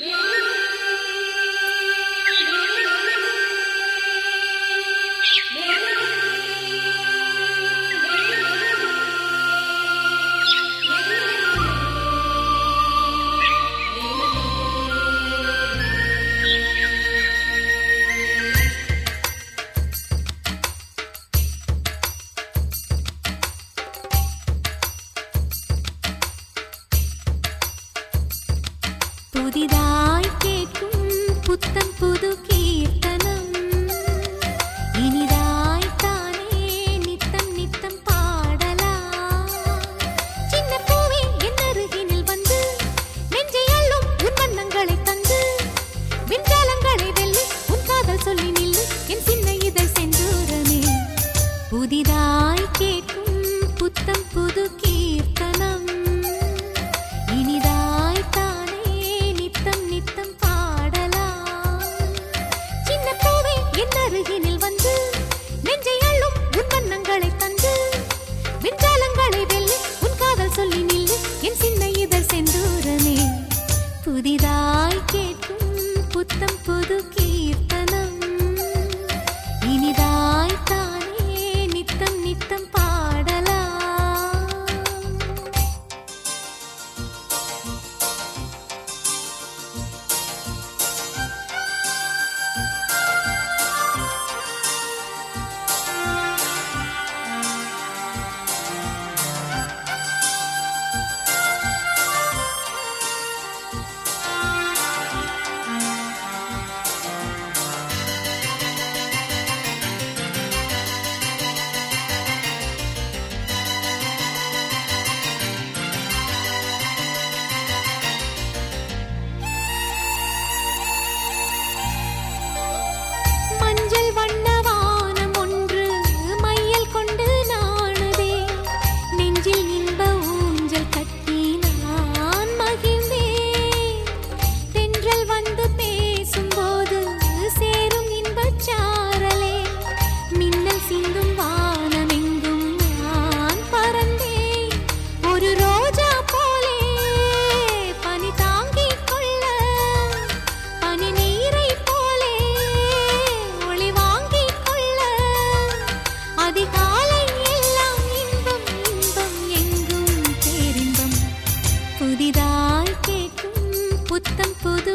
Yeah. புதிதாய் கேட்கும் புத்தம் புது கீர்த்தனம். இனிதாய் தானே நித்தம் நித்தம் பாடலா சின்ன பூவே என் அருகினில் வந்து நெஞ்சை அள்ளும் உன் வண்ணங்களை தந்து விண்ஜாலங்களை வெல்லு உன் காதல் சொல்லி நில்லு என் சின்ன இதழ் செந்தூரமே. புதிதாய் கேட்கும் கேட்டால் கேட்கும் புத்தம் புது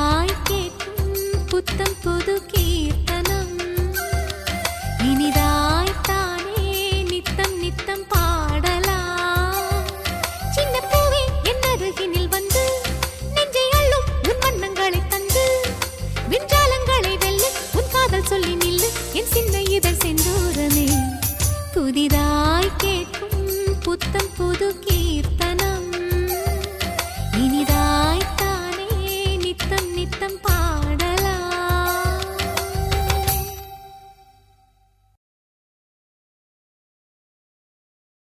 தாய் கேட்கும் புத்தம் புது கீர்த்தனம். இனிதாய் தானே நித்தம் நித்தம் பாடலா சின்ன பூவே என் அருகினில் வந்து நெஞ்சை அள்ளும் உன் வண்ணங்களை தந்து விஞ்சாலங்களை வெல்ல உன் காதல் சொல்லி நில்லு என் சின்ன புதிதாய் கேட்கும் புத்தம் புது கீர்த்தனம்